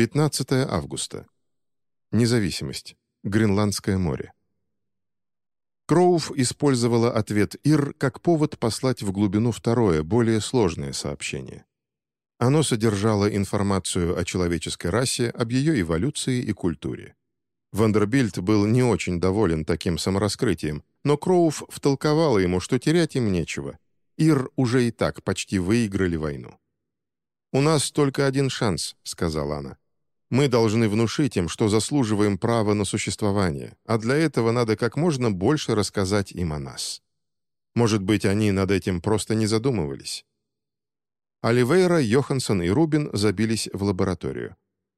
15 августа. Независимость. Гренландское море. Кроув использовала ответ Ир как повод послать в глубину второе, более сложное сообщение. Оно содержало информацию о человеческой расе, об ее эволюции и культуре. Вандербильд был не очень доволен таким самораскрытием, но Кроув втолковала ему, что терять им нечего. Ир уже и так почти выиграли войну. «У нас только один шанс», — сказала она. «Мы должны внушить им, что заслуживаем права на существование, а для этого надо как можно больше рассказать им о нас. Может быть, они над этим просто не задумывались». Оливейра, Йоханссон и Рубин забились в лабораторию.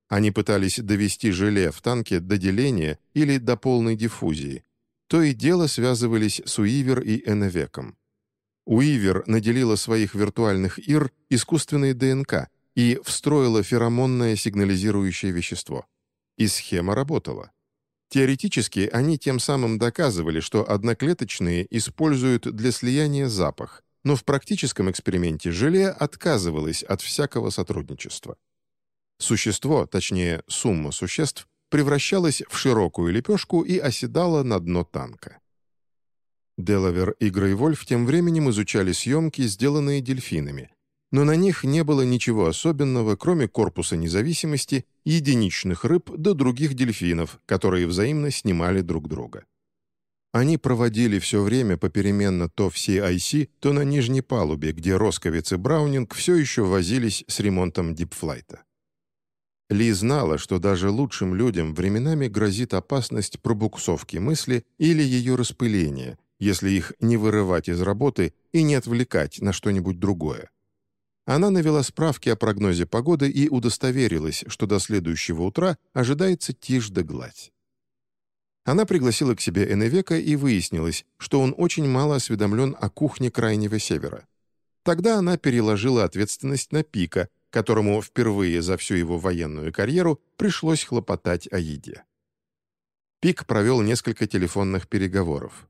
Они пытались довести желе в танке до деления или до полной диффузии. То и дело связывались с Уивер и Эннвеком. Уивер наделила своих виртуальных ИР искусственной ДНК и встроила феромонное сигнализирующее вещество. И схема работала. Теоретически они тем самым доказывали, что одноклеточные используют для слияния запах, но в практическом эксперименте желе отказывалось от всякого сотрудничества. Существо, точнее, сумма существ, превращалось в широкую лепешку и оседало на дно танка. Делавер и Грейвольф тем временем изучали съемки, сделанные дельфинами, но на них не было ничего особенного, кроме корпуса независимости, единичных рыб да других дельфинов, которые взаимно снимали друг друга. Они проводили все время попеременно то в CIC, то на нижней палубе, где Росковец и Браунинг все еще возились с ремонтом дипфлайта. Ли знала, что даже лучшим людям временами грозит опасность пробуксовки мысли или ее распыления, если их не вырывать из работы и не отвлекать на что-нибудь другое. Она навела справки о прогнозе погоды и удостоверилась, что до следующего утра ожидается тишь да гладь. Она пригласила к себе Эневека и выяснилось, что он очень мало осведомлен о кухне Крайнего Севера. Тогда она переложила ответственность на Пика, которому впервые за всю его военную карьеру пришлось хлопотать о еде. Пик провел несколько телефонных переговоров.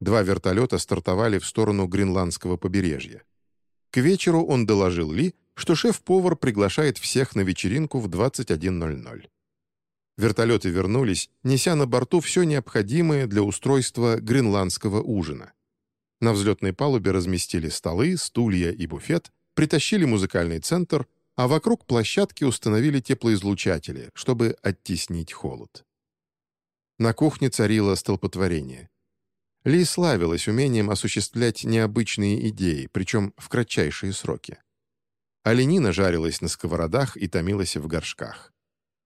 Два вертолета стартовали в сторону Гренландского побережья. К вечеру он доложил Ли, что шеф-повар приглашает всех на вечеринку в 21.00. Вертолеты вернулись, неся на борту все необходимое для устройства гренландского ужина. На взлетной палубе разместили столы, стулья и буфет, притащили музыкальный центр, а вокруг площадки установили теплоизлучатели, чтобы оттеснить холод. На кухне царило столпотворение. Ли славилась умением осуществлять необычные идеи, причем в кратчайшие сроки. Оленина жарилась на сковородах и томилась в горшках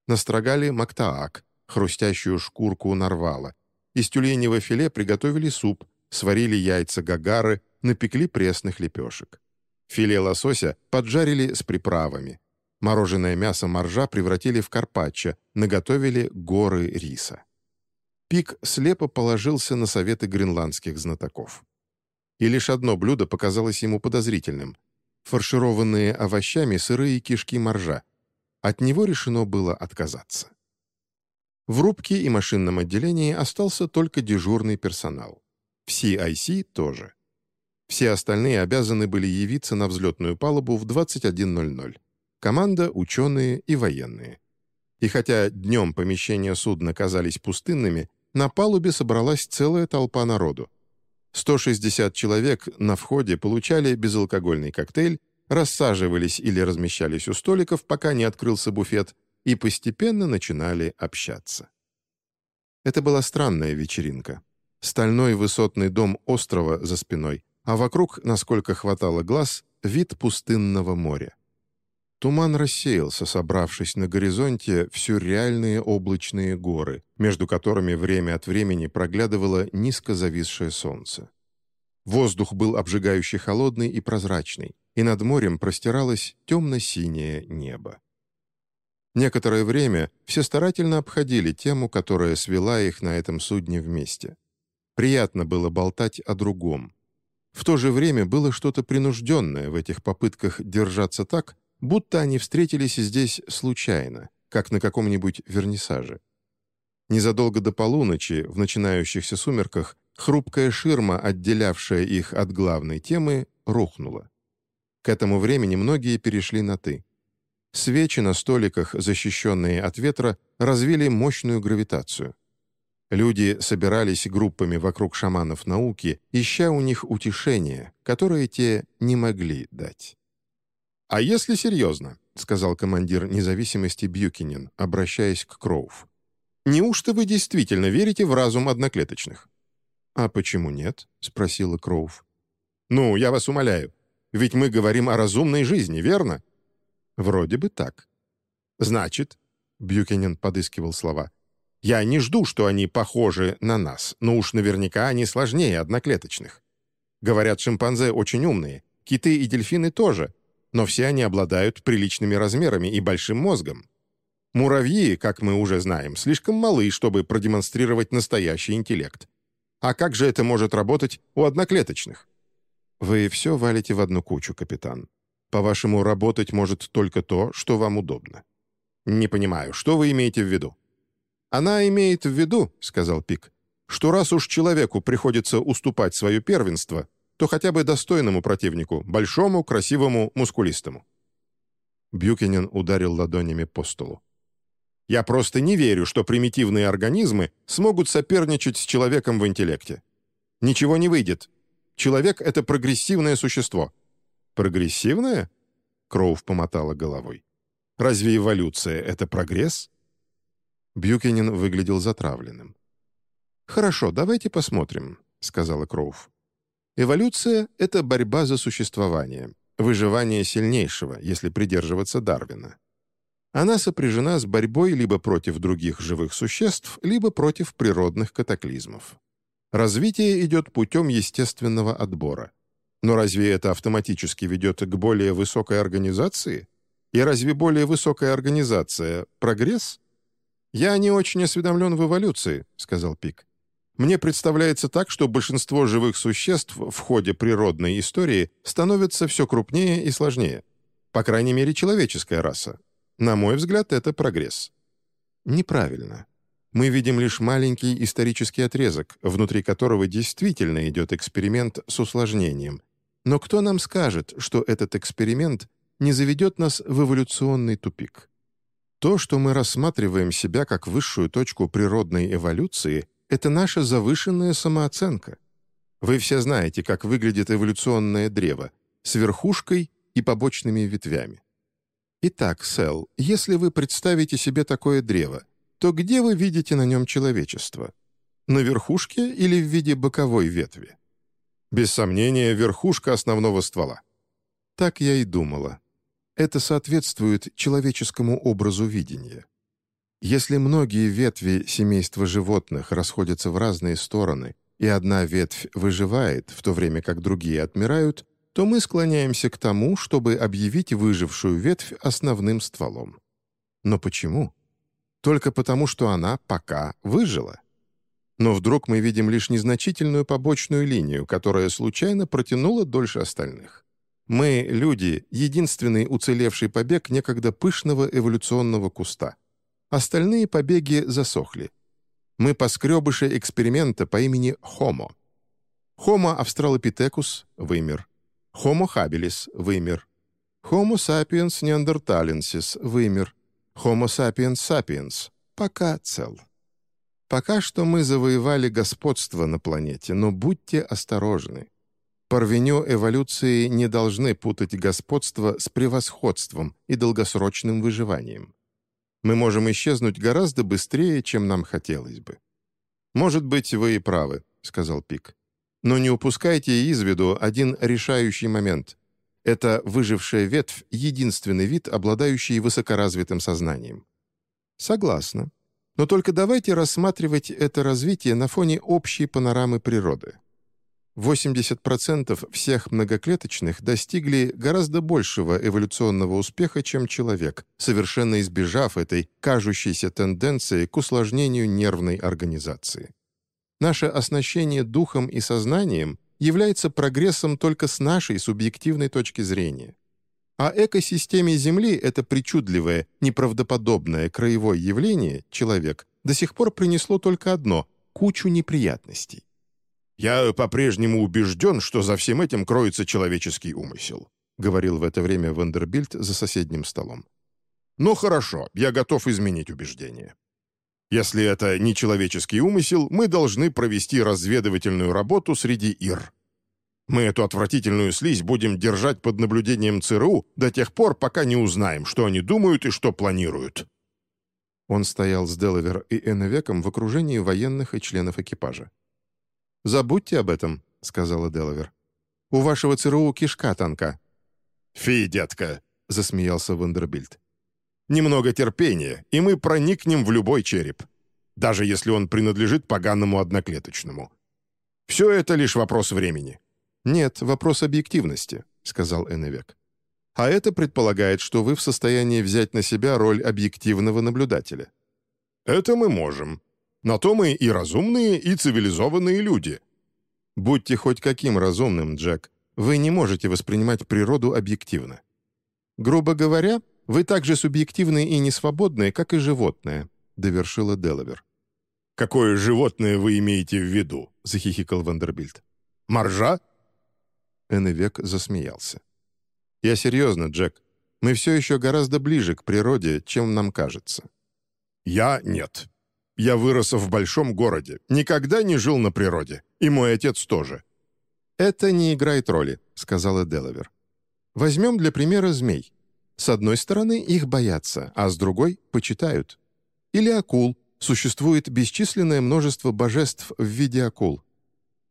настрогали мактаак, хрустящую шкурку нарвала. Из тюленевого филе приготовили суп, сварили яйца гагары, напекли пресных лепешек. Филе лосося поджарили с приправами. Мороженое мясо моржа превратили в карпаччо, наготовили горы риса. Пик слепо положился на советы гренландских знатоков. И лишь одно блюдо показалось ему подозрительным — фаршированные овощами сырые кишки моржа, от него решено было отказаться. В рубке и машинном отделении остался только дежурный персонал. В CIC тоже. Все остальные обязаны были явиться на взлетную палубу в 21.00. Команда, ученые и военные. И хотя днем помещения судна казались пустынными, на палубе собралась целая толпа народу. 160 человек на входе получали безалкогольный коктейль, рассаживались или размещались у столиков, пока не открылся буфет, и постепенно начинали общаться. Это была странная вечеринка. Стальной высотный дом острова за спиной, а вокруг, насколько хватало глаз, вид пустынного моря. Туман рассеялся, собравшись на горизонте в сюрреальные облачные горы, между которыми время от времени проглядывало низко зависшее солнце. Воздух был обжигающе холодный и прозрачный, и над морем простиралось темно-синее небо. Некоторое время все старательно обходили тему, которая свела их на этом судне вместе. Приятно было болтать о другом. В то же время было что-то принужденное в этих попытках держаться так, будто они встретились здесь случайно, как на каком-нибудь вернисаже. Незадолго до полуночи, в начинающихся сумерках, хрупкая ширма, отделявшая их от главной темы, рухнула. К этому времени многие перешли на «ты». Свечи на столиках, защищенные от ветра, развили мощную гравитацию. Люди собирались группами вокруг шаманов науки, ища у них утешение, которое те не могли дать. «А если серьезно?» — сказал командир независимости Бьюкинин, обращаясь к Кроув. «Неужто вы действительно верите в разум одноклеточных?» «А почему нет?» — спросила Кроув. «Ну, я вас умоляю. Ведь мы говорим о разумной жизни, верно?» «Вроде бы так». «Значит...» — Бьюкинин подыскивал слова. «Я не жду, что они похожи на нас, но уж наверняка они сложнее одноклеточных. Говорят, шимпанзе очень умные, киты и дельфины тоже, но все они обладают приличными размерами и большим мозгом. Муравьи, как мы уже знаем, слишком малы, чтобы продемонстрировать настоящий интеллект. А как же это может работать у одноклеточных? Вы все валите в одну кучу, капитан. По-вашему, работать может только то, что вам удобно. Не понимаю, что вы имеете в виду? Она имеет в виду, сказал Пик, что раз уж человеку приходится уступать свое первенство, то хотя бы достойному противнику, большому, красивому, мускулистому. Бьюкинен ударил ладонями по столу. «Я просто не верю, что примитивные организмы смогут соперничать с человеком в интеллекте. Ничего не выйдет. Человек — это прогрессивное существо». «Прогрессивное?» — Кроув помотала головой. «Разве эволюция — это прогресс?» Бьюкинен выглядел затравленным. «Хорошо, давайте посмотрим», — сказала Кроув. Эволюция — это борьба за существование, выживание сильнейшего, если придерживаться Дарвина. Она сопряжена с борьбой либо против других живых существ, либо против природных катаклизмов. Развитие идет путем естественного отбора. Но разве это автоматически ведет к более высокой организации? И разве более высокая организация — прогресс? «Я не очень осведомлен в эволюции», — сказал Пик. Мне представляется так, что большинство живых существ в ходе природной истории становятся все крупнее и сложнее. По крайней мере, человеческая раса. На мой взгляд, это прогресс. Неправильно. Мы видим лишь маленький исторический отрезок, внутри которого действительно идет эксперимент с усложнением. Но кто нам скажет, что этот эксперимент не заведет нас в эволюционный тупик? То, что мы рассматриваем себя как высшую точку природной эволюции, это наша завышенная самооценка. Вы все знаете, как выглядит эволюционное древо, с верхушкой и побочными ветвями. Итак, Сэл, если вы представите себе такое древо, то где вы видите на нем человечество? На верхушке или в виде боковой ветви? Без сомнения, верхушка основного ствола. Так я и думала. Это соответствует человеческому образу видения. Если многие ветви семейства животных расходятся в разные стороны, и одна ветвь выживает, в то время как другие отмирают, то мы склоняемся к тому, чтобы объявить выжившую ветвь основным стволом. Но почему? Только потому, что она пока выжила. Но вдруг мы видим лишь незначительную побочную линию, которая случайно протянула дольше остальных. Мы, люди, единственный уцелевший побег некогда пышного эволюционного куста — Остальные побеги засохли. Мы поскребыши эксперимента по имени Homo. Homo австралопитекус — вымер. Homo habilis — вымер. Homo sapiens neanderthalensis — вымер. Homo sapiens sapiens — пока цел. Пока что мы завоевали господство на планете, но будьте осторожны. По эволюции не должны путать господство с превосходством и долгосрочным выживанием мы можем исчезнуть гораздо быстрее, чем нам хотелось бы». «Может быть, вы и правы», — сказал Пик. «Но не упускайте из виду один решающий момент. Это выжившая ветвь — единственный вид, обладающий высокоразвитым сознанием». «Согласна. Но только давайте рассматривать это развитие на фоне общей панорамы природы. 80% всех многоклеточных достигли гораздо большего эволюционного успеха, чем человек, совершенно избежав этой кажущейся тенденции к усложнению нервной организации. Наше оснащение духом и сознанием является прогрессом только с нашей субъективной точки зрения. А экосистеме Земли это причудливое, неправдоподобное краевое явление, человек, до сих пор принесло только одно — кучу неприятностей. «Я по-прежнему убежден, что за всем этим кроется человеческий умысел», говорил в это время Вандербильд за соседним столом. Но хорошо, я готов изменить убеждение. Если это не человеческий умысел, мы должны провести разведывательную работу среди ир. Мы эту отвратительную слизь будем держать под наблюдением ЦРУ до тех пор, пока не узнаем, что они думают и что планируют». Он стоял с Делавер и Эннвеком в окружении военных и членов экипажа. «Забудьте об этом», — сказала Делавер. «У вашего ЦРУ кишка танка». «Фи, детка», — засмеялся Вандербильд. «Немного терпения, и мы проникнем в любой череп, даже если он принадлежит поганому одноклеточному. Все это лишь вопрос времени». «Нет, вопрос объективности», — сказал Эннвек. «А это предполагает, что вы в состоянии взять на себя роль объективного наблюдателя». «Это мы можем. На то мы и разумные, и цивилизованные люди». «Будьте хоть каким разумным, Джек. Вы не можете воспринимать природу объективно. Грубо говоря, вы так же субъективны и несвободны, как и животное», — довершила Делавер. «Какое животное вы имеете в виду?» — захихикал Вандербильд. «Моржа?» Эннвек засмеялся. «Я серьезно, Джек. Мы все еще гораздо ближе к природе, чем нам кажется». «Я нет. Я вырос в большом городе, никогда не жил на природе, и мой отец тоже». «Это не играет роли», — сказала Делавер. «Возьмем для примера змей. С одной стороны, их боятся, а с другой — почитают. Или акул. Существует бесчисленное множество божеств в виде акул.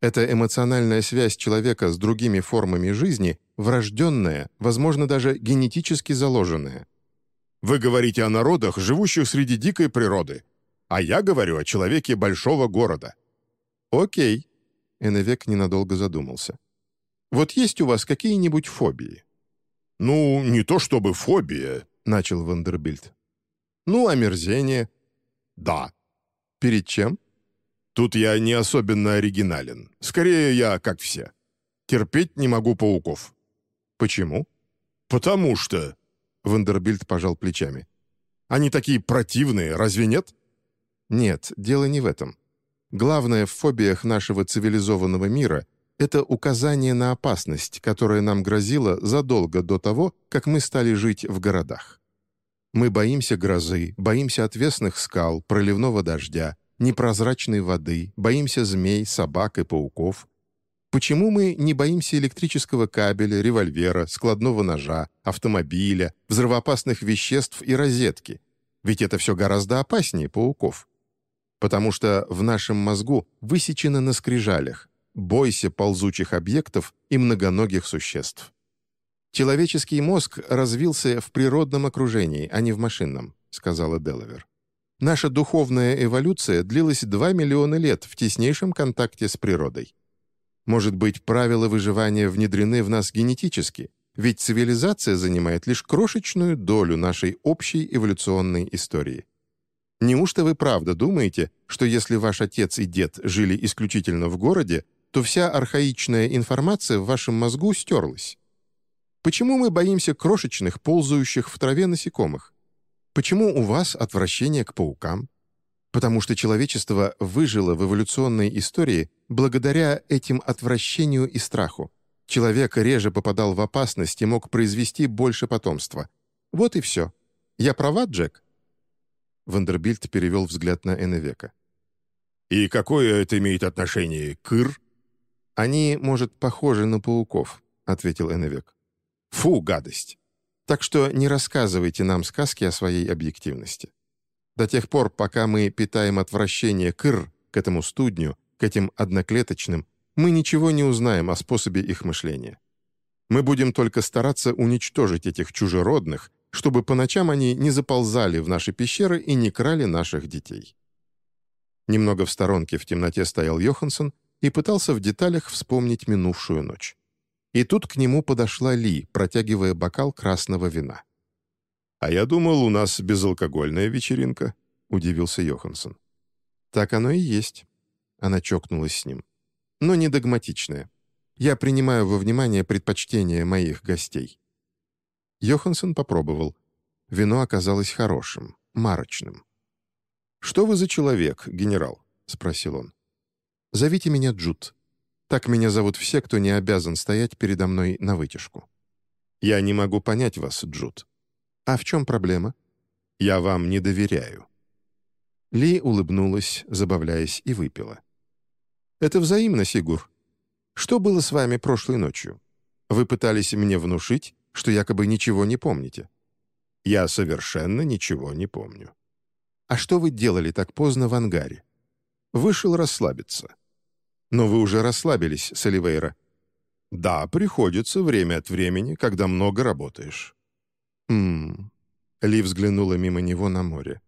Эта эмоциональная связь человека с другими формами жизни врожденная, возможно, даже генетически заложенная. Вы говорите о народах, живущих среди дикой природы, а я говорю о человеке большого города. Окей. Эннвек ненадолго задумался. Вот есть у вас какие-нибудь фобии? Ну, не то чтобы фобия, начал Вандербильд. Ну, омерзение. Да. Перед чем? Тут я не особенно оригинален. Скорее, я как все. Терпеть не могу пауков». «Почему?» «Потому что...» Вандербильд пожал плечами. «Они такие противные, разве нет?» «Нет, дело не в этом. Главное в фобиях нашего цивилизованного мира — это указание на опасность, которая нам грозила задолго до того, как мы стали жить в городах. Мы боимся грозы, боимся отвесных скал, проливного дождя, непрозрачной воды, боимся змей, собак и пауков. Почему мы не боимся электрического кабеля, револьвера, складного ножа, автомобиля, взрывоопасных веществ и розетки? Ведь это все гораздо опаснее пауков. Потому что в нашем мозгу высечено на скрижалях «бойся ползучих объектов и многоногих существ». «Человеческий мозг развился в природном окружении, а не в машинном», — сказала Делавер. Наша духовная эволюция длилась 2 миллиона лет в теснейшем контакте с природой. Может быть, правила выживания внедрены в нас генетически, ведь цивилизация занимает лишь крошечную долю нашей общей эволюционной истории. Неужто вы правда думаете, что если ваш отец и дед жили исключительно в городе, то вся архаичная информация в вашем мозгу стерлась? Почему мы боимся крошечных, ползающих в траве насекомых? Почему у вас отвращение к паукам? Потому что человечество выжило в эволюционной истории благодаря этим отвращению и страху. Человек реже попадал в опасность и мог произвести больше потомства. Вот и все. Я права, Джек?» Вандербильд перевел взгляд на Эннвека. «И какое это имеет отношение к Ир?» «Они, может, похожи на пауков», — ответил Эннвек. «Фу, гадость! Так что не рассказывайте нам сказки о своей объективности. До тех пор, пока мы питаем отвращение к Ир, к этому студню, к этим одноклеточным, мы ничего не узнаем о способе их мышления. Мы будем только стараться уничтожить этих чужеродных, чтобы по ночам они не заползали в наши пещеры и не крали наших детей. Немного в сторонке в темноте стоял Йоханссон и пытался в деталях вспомнить минувшую ночь. И тут к нему подошла Ли, протягивая бокал красного вина. «А я думал, у нас безалкогольная вечеринка», — удивился Йоханссон. «Так оно и есть». Она чокнулась с ним. «Но не догматичная. Я принимаю во внимание предпочтения моих гостей». Йоханссон попробовал. Вино оказалось хорошим, марочным. «Что вы за человек, генерал?» — спросил он. «Зовите меня Джуд», так меня зовут все, кто не обязан стоять передо мной на вытяжку. Я не могу понять вас, Джуд. А в чем проблема? Я вам не доверяю». Ли улыбнулась, забавляясь, и выпила. «Это взаимно, Сигур. Что было с вами прошлой ночью? Вы пытались мне внушить, что якобы ничего не помните. Я совершенно ничего не помню. А что вы делали так поздно в ангаре? Вышел расслабиться. Но вы уже расслабились, Соливейра. Да, приходится время от времени, когда много работаешь. Ммм. Ли взглянула мимо него на море.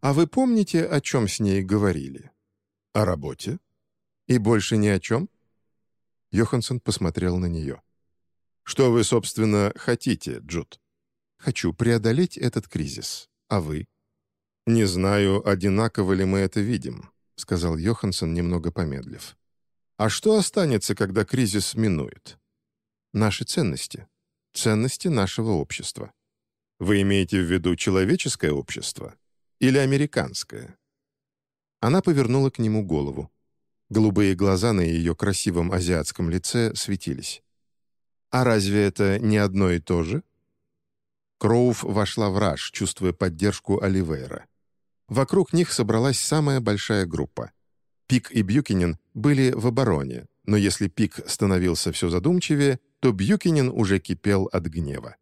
«А вы помните, о чем с ней говорили?» «О работе?» «И больше ни о чем?» Йоханссон посмотрел на нее. «Что вы, собственно, хотите, Джуд?» «Хочу преодолеть этот кризис. А вы?» «Не знаю, одинаково ли мы это видим», — сказал Йоханссон, немного помедлив. «А что останется, когда кризис минует?» «Наши ценности. Ценности нашего общества». «Вы имеете в виду человеческое общество? Или американское?» Она повернула к нему голову. Голубые глаза на ее красивом азиатском лице светились. «А разве это не одно и то же?» Кроув вошла в раж, чувствуя поддержку Оливейра. Вокруг них собралась самая большая группа. Пик и Бьюкинин были в обороне, но если Пик становился все задумчивее, то Бьюкинин уже кипел от гнева.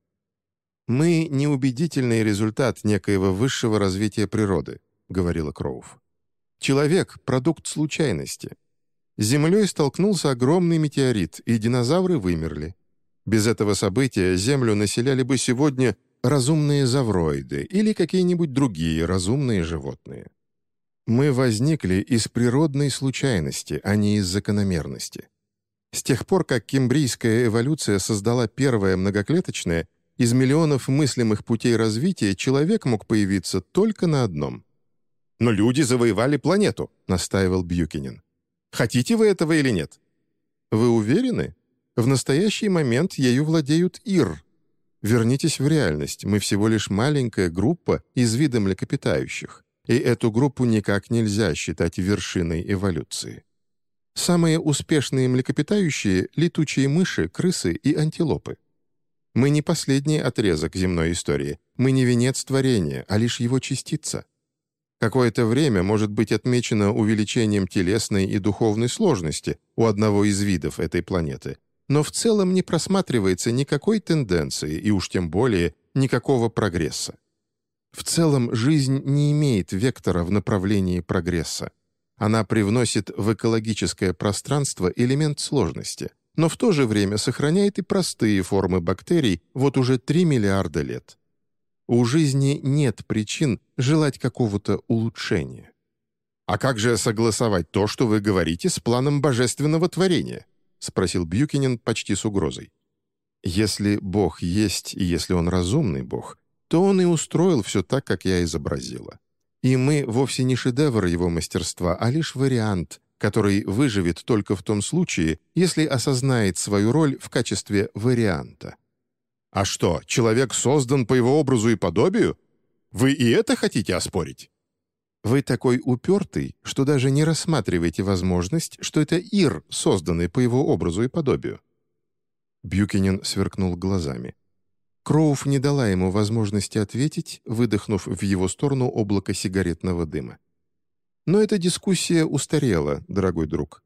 «Мы — неубедительный результат некоего высшего развития природы», — говорила Кроув. «Человек — продукт случайности. С Землей столкнулся огромный метеорит, и динозавры вымерли. Без этого события Землю населяли бы сегодня разумные завроиды или какие-нибудь другие разумные животные. Мы возникли из природной случайности, а не из закономерности. С тех пор, как кембрийская эволюция создала первое многоклеточное, из миллионов мыслимых путей развития человек мог появиться только на одном. «Но люди завоевали планету», — настаивал Бьюкинин. «Хотите вы этого или нет?» «Вы уверены? В настоящий момент ею владеют Ир, Вернитесь в реальность, мы всего лишь маленькая группа из вида млекопитающих, и эту группу никак нельзя считать вершиной эволюции. Самые успешные млекопитающие — летучие мыши, крысы и антилопы. Мы не последний отрезок земной истории, мы не венец творения, а лишь его частица. Какое-то время может быть отмечено увеличением телесной и духовной сложности у одного из видов этой планеты — но в целом не просматривается никакой тенденции и уж тем более никакого прогресса. В целом жизнь не имеет вектора в направлении прогресса. Она привносит в экологическое пространство элемент сложности, но в то же время сохраняет и простые формы бактерий вот уже 3 миллиарда лет. У жизни нет причин желать какого-то улучшения. А как же согласовать то, что вы говорите, с планом божественного творения? — спросил Бьюкинин почти с угрозой. «Если Бог есть, и если Он разумный Бог, то Он и устроил все так, как я изобразила. И мы вовсе не шедевр Его мастерства, а лишь вариант, который выживет только в том случае, если осознает свою роль в качестве варианта». «А что, человек создан по его образу и подобию? Вы и это хотите оспорить?» Вы такой упертый, что даже не рассматриваете возможность, что это Ир, созданный по его образу и подобию». Бьюкинин сверкнул глазами. Кроув не дала ему возможности ответить, выдохнув в его сторону облако сигаретного дыма. «Но эта дискуссия устарела, дорогой друг.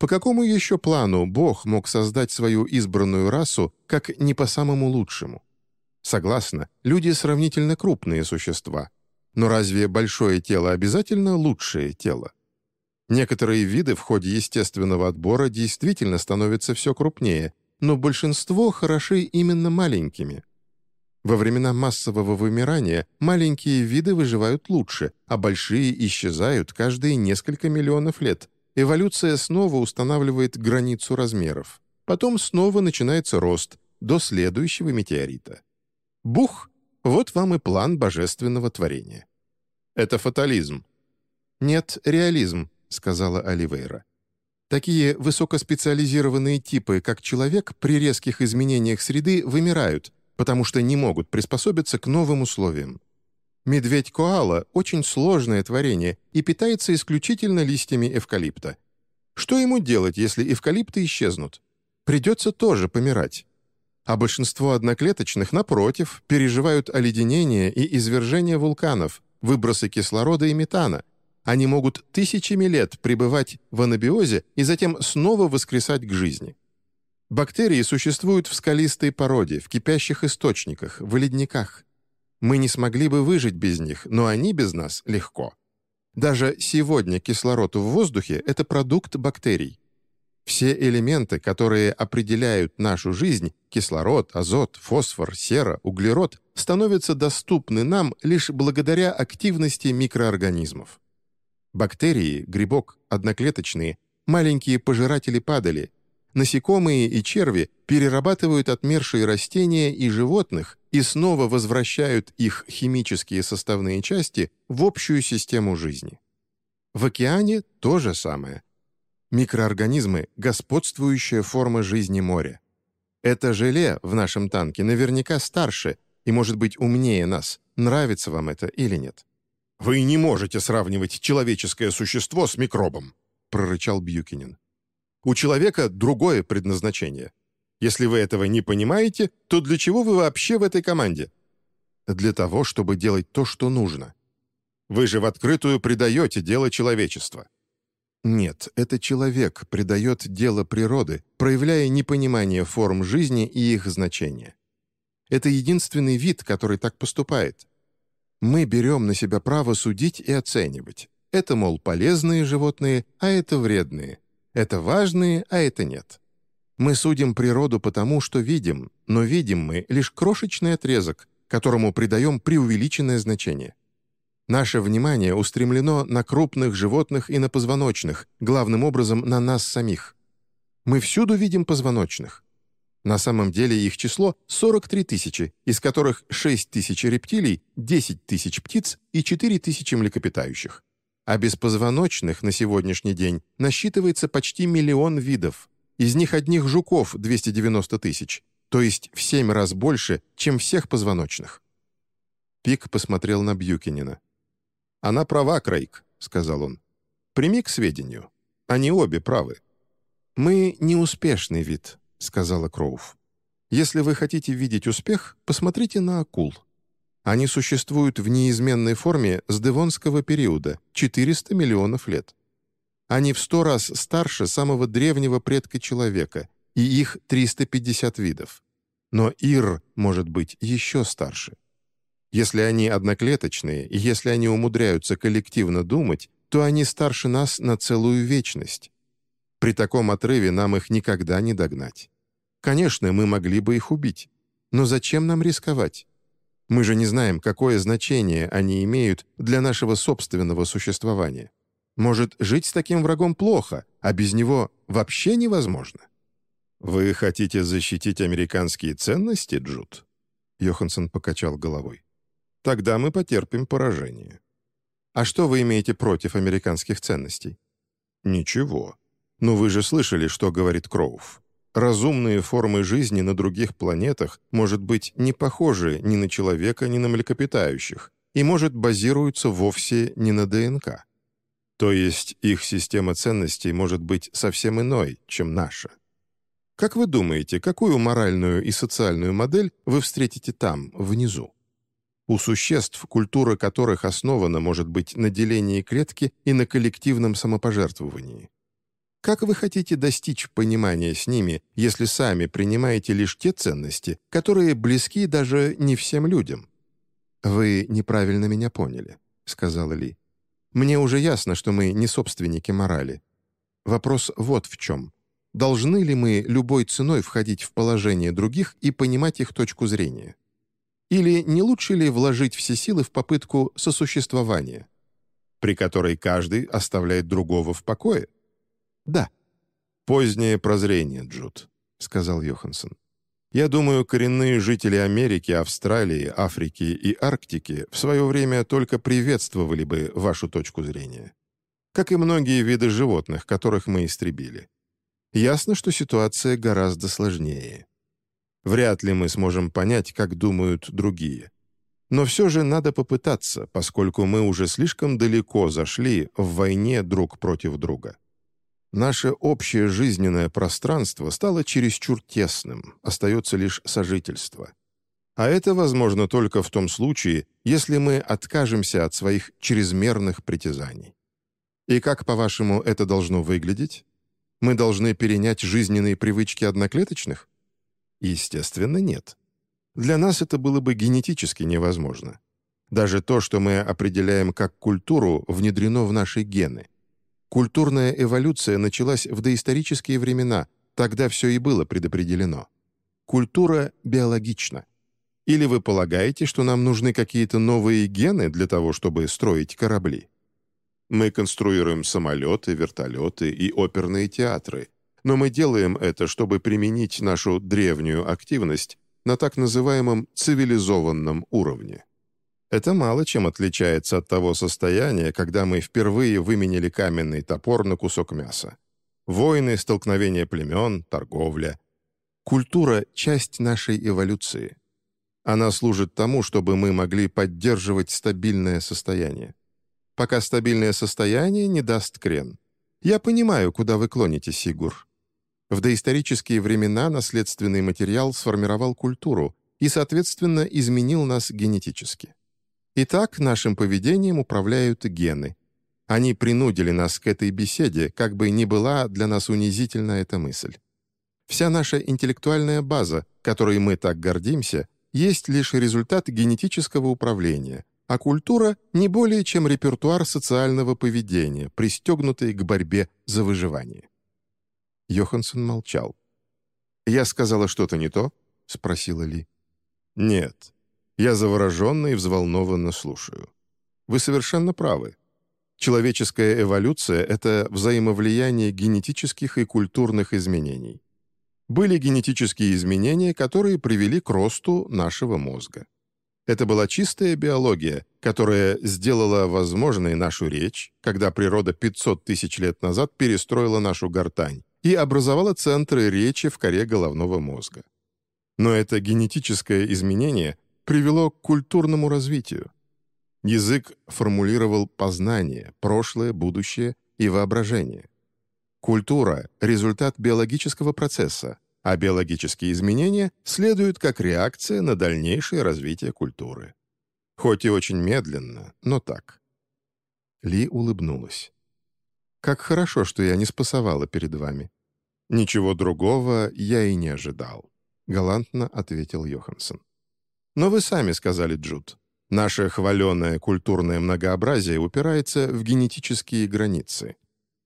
По какому еще плану Бог мог создать свою избранную расу, как не по самому лучшему? Согласна, люди сравнительно крупные существа — но разве большое тело обязательно лучшее тело? Некоторые виды в ходе естественного отбора действительно становятся все крупнее, но большинство хороши именно маленькими. Во времена массового вымирания маленькие виды выживают лучше, а большие исчезают каждые несколько миллионов лет. Эволюция снова устанавливает границу размеров. Потом снова начинается рост до следующего метеорита. Бух! Вот вам и план божественного творения. Это фатализм. Нет, реализм, сказала Оливейра. Такие высокоспециализированные типы, как человек, при резких изменениях среды вымирают, потому что не могут приспособиться к новым условиям. Медведь-коала — очень сложное творение и питается исключительно листьями эвкалипта. Что ему делать, если эвкалипты исчезнут? Придется тоже помирать. А большинство одноклеточных, напротив, переживают оледенение и извержение вулканов, выбросы кислорода и метана. Они могут тысячами лет пребывать в анабиозе и затем снова воскресать к жизни. Бактерии существуют в скалистой породе, в кипящих источниках, в ледниках. Мы не смогли бы выжить без них, но они без нас легко. Даже сегодня кислород в воздухе — это продукт бактерий. Все элементы, которые определяют нашу жизнь — кислород, азот, фосфор, сера, углерод — становятся доступны нам лишь благодаря активности микроорганизмов. Бактерии, грибок, одноклеточные, маленькие пожиратели падали, насекомые и черви перерабатывают отмершие растения и животных и снова возвращают их химические составные части в общую систему жизни. В океане то же самое – Микроорганизмы — господствующая форма жизни моря. Это желе в нашем танке наверняка старше и, может быть, умнее нас. Нравится вам это или нет? «Вы не можете сравнивать человеческое существо с микробом», — прорычал Бьюкинин. «У человека другое предназначение. Если вы этого не понимаете, то для чего вы вообще в этой команде?» «Для того, чтобы делать то, что нужно». «Вы же в открытую предаете дело человечества. Нет, это человек придает дело природы, проявляя непонимание форм жизни и их значения. Это единственный вид, который так поступает. Мы берем на себя право судить и оценивать. Это, мол, полезные животные, а это вредные. Это важные, а это нет. Мы судим природу потому, что видим, но видим мы лишь крошечный отрезок, которому придаем преувеличенное значение. Наше внимание устремлено на крупных животных и на позвоночных, главным образом на нас самих. Мы всюду видим позвоночных. На самом деле их число 43 тысячи, из которых 6 тысяч рептилий, 10 тысяч птиц и 4 тысячи млекопитающих. А беспозвоночных на сегодняшний день насчитывается почти миллион видов. Из них одних жуков 290 тысяч, то есть в 7 раз больше, чем всех позвоночных. Пик посмотрел на Бьюкинина. «Она права, Крейг», — сказал он. «Прими к сведению. Они обе правы». «Мы неуспешный вид», — сказала Кроув. «Если вы хотите видеть успех, посмотрите на акул. Они существуют в неизменной форме с девонского периода, 400 миллионов лет. Они в сто раз старше самого древнего предка человека, и их 350 видов. Но Ир может быть еще старше. Если они одноклеточные, и если они умудряются коллективно думать, то они старше нас на целую вечность. При таком отрыве нам их никогда не догнать. Конечно, мы могли бы их убить. Но зачем нам рисковать? Мы же не знаем, какое значение они имеют для нашего собственного существования. Может, жить с таким врагом плохо, а без него вообще невозможно? «Вы хотите защитить американские ценности, Джуд?» Йоханссон покачал головой тогда мы потерпим поражение. А что вы имеете против американских ценностей? Ничего. Но вы же слышали, что говорит Кроув. Разумные формы жизни на других планетах, может быть, не похожи ни на человека, ни на млекопитающих, и, может, базируются вовсе не на ДНК. То есть их система ценностей может быть совсем иной, чем наша. Как вы думаете, какую моральную и социальную модель вы встретите там, внизу? У существ, культура которых основана, может быть, на делении клетки и на коллективном самопожертвовании. Как вы хотите достичь понимания с ними, если сами принимаете лишь те ценности, которые близки даже не всем людям? «Вы неправильно меня поняли», — сказала Ли. «Мне уже ясно, что мы не собственники морали. Вопрос вот в чем. Должны ли мы любой ценой входить в положение других и понимать их точку зрения? Или не лучше ли вложить все силы в попытку сосуществования, при которой каждый оставляет другого в покое? Да. «Позднее прозрение, Джуд», — сказал Йоханссон. «Я думаю, коренные жители Америки, Австралии, Африки и Арктики в свое время только приветствовали бы вашу точку зрения. Как и многие виды животных, которых мы истребили. Ясно, что ситуация гораздо сложнее. Вряд ли мы сможем понять, как думают другие. Но все же надо попытаться, поскольку мы уже слишком далеко зашли в войне друг против друга. Наше общее жизненное пространство стало чересчур тесным, остается лишь сожительство. А это возможно только в том случае, если мы откажемся от своих чрезмерных притязаний. И как, по-вашему, это должно выглядеть? Мы должны перенять жизненные привычки одноклеточных? Естественно, нет. Для нас это было бы генетически невозможно. Даже то, что мы определяем как культуру, внедрено в наши гены. Культурная эволюция началась в доисторические времена, тогда все и было предопределено. Культура биологична. Или вы полагаете, что нам нужны какие-то новые гены для того, чтобы строить корабли? Мы конструируем самолеты, вертолеты и оперные театры, но мы делаем это, чтобы применить нашу древнюю активность на так называемом цивилизованном уровне. Это мало чем отличается от того состояния, когда мы впервые выменили каменный топор на кусок мяса. Войны, столкновения племен, торговля. Культура — часть нашей эволюции. Она служит тому, чтобы мы могли поддерживать стабильное состояние. Пока стабильное состояние не даст крен. Я понимаю, куда вы клоните, Сигур. В доисторические времена наследственный материал сформировал культуру и, соответственно, изменил нас генетически. Итак, нашим поведением управляют гены. Они принудили нас к этой беседе, как бы ни была для нас унизительна эта мысль. Вся наша интеллектуальная база, которой мы так гордимся, есть лишь результат генетического управления, а культура — не более чем репертуар социального поведения, пристегнутый к борьбе за выживание. Йоханссон молчал. «Я сказала что-то не то?» — спросила Ли. «Нет. Я завороженно и взволнованно слушаю. Вы совершенно правы. Человеческая эволюция — это взаимовлияние генетических и культурных изменений. Были генетические изменения, которые привели к росту нашего мозга. Это была чистая биология, которая сделала возможной нашу речь, когда природа 500 тысяч лет назад перестроила нашу гортань и образовала центры речи в коре головного мозга. Но это генетическое изменение привело к культурному развитию. Язык формулировал познание, прошлое, будущее и воображение. Культура — результат биологического процесса, а биологические изменения следуют как реакция на дальнейшее развитие культуры. Хоть и очень медленно, но так. Ли улыбнулась. «Как хорошо, что я не спасовала перед вами. Ничего другого я и не ожидал», — галантно ответил Йоханссон. Но вы сами сказали, Джуд. Наше хваленое культурное многообразие упирается в генетические границы.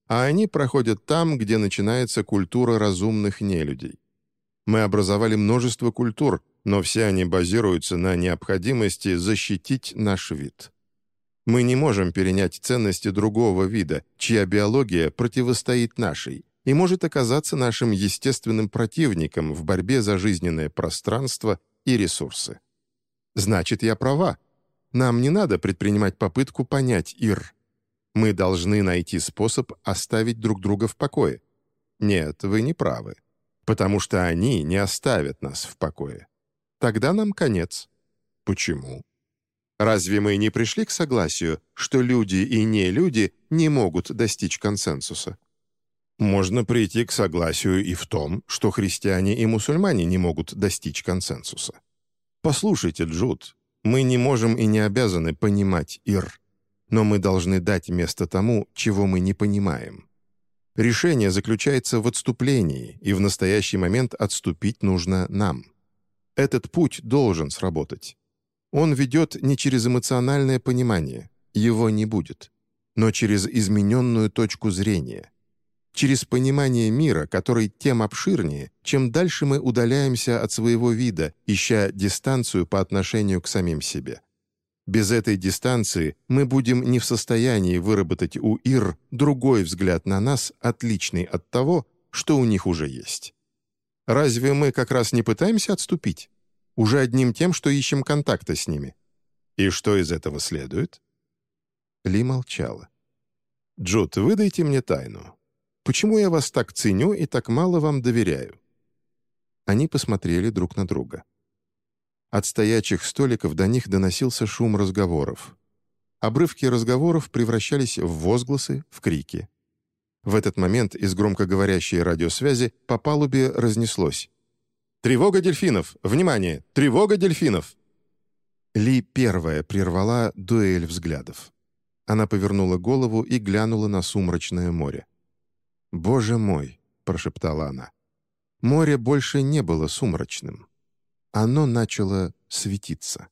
А они проходят там, где начинается культура разумных нелюдей. Мы образовали множество культур, но все они базируются на необходимости защитить наш вид. Мы не можем перенять ценности другого вида, чья биология противостоит нашей и может оказаться нашим естественным противником в борьбе за жизненное пространство и ресурсы. Значит, я права. Нам не надо предпринимать попытку понять Ир. Мы должны найти способ оставить друг друга в покое. Нет, вы не правы. Потому что они не оставят нас в покое. Тогда нам конец. Почему? Разве мы не пришли к согласию, что люди и не люди не могут достичь консенсуса? Можно прийти к согласию и в том, что христиане и мусульмане не могут достичь консенсуса. «Послушайте, Джуд, мы не можем и не обязаны понимать Ир, но мы должны дать место тому, чего мы не понимаем. Решение заключается в отступлении, и в настоящий момент отступить нужно нам. Этот путь должен сработать. Он ведет не через эмоциональное понимание, его не будет, но через измененную точку зрения, через понимание мира, который тем обширнее, чем дальше мы удаляемся от своего вида, ища дистанцию по отношению к самим себе. Без этой дистанции мы будем не в состоянии выработать у Ир другой взгляд на нас, отличный от того, что у них уже есть. Разве мы как раз не пытаемся отступить? Уже одним тем, что ищем контакта с ними. И что из этого следует? Ли молчала. «Джуд, выдайте мне тайну. Почему я вас так ценю и так мало вам доверяю?» Они посмотрели друг на друга. От стоячих столиков до них доносился шум разговоров. Обрывки разговоров превращались в возгласы, в крики. В этот момент из громкоговорящей радиосвязи по палубе разнеслось. «Тревога дельфинов! Внимание! Тревога дельфинов!» Ли первая прервала дуэль взглядов. Она повернула голову и глянула на сумрачное море. «Боже мой!» — прошептала она. Море больше не было сумрачным. Оно начало светиться.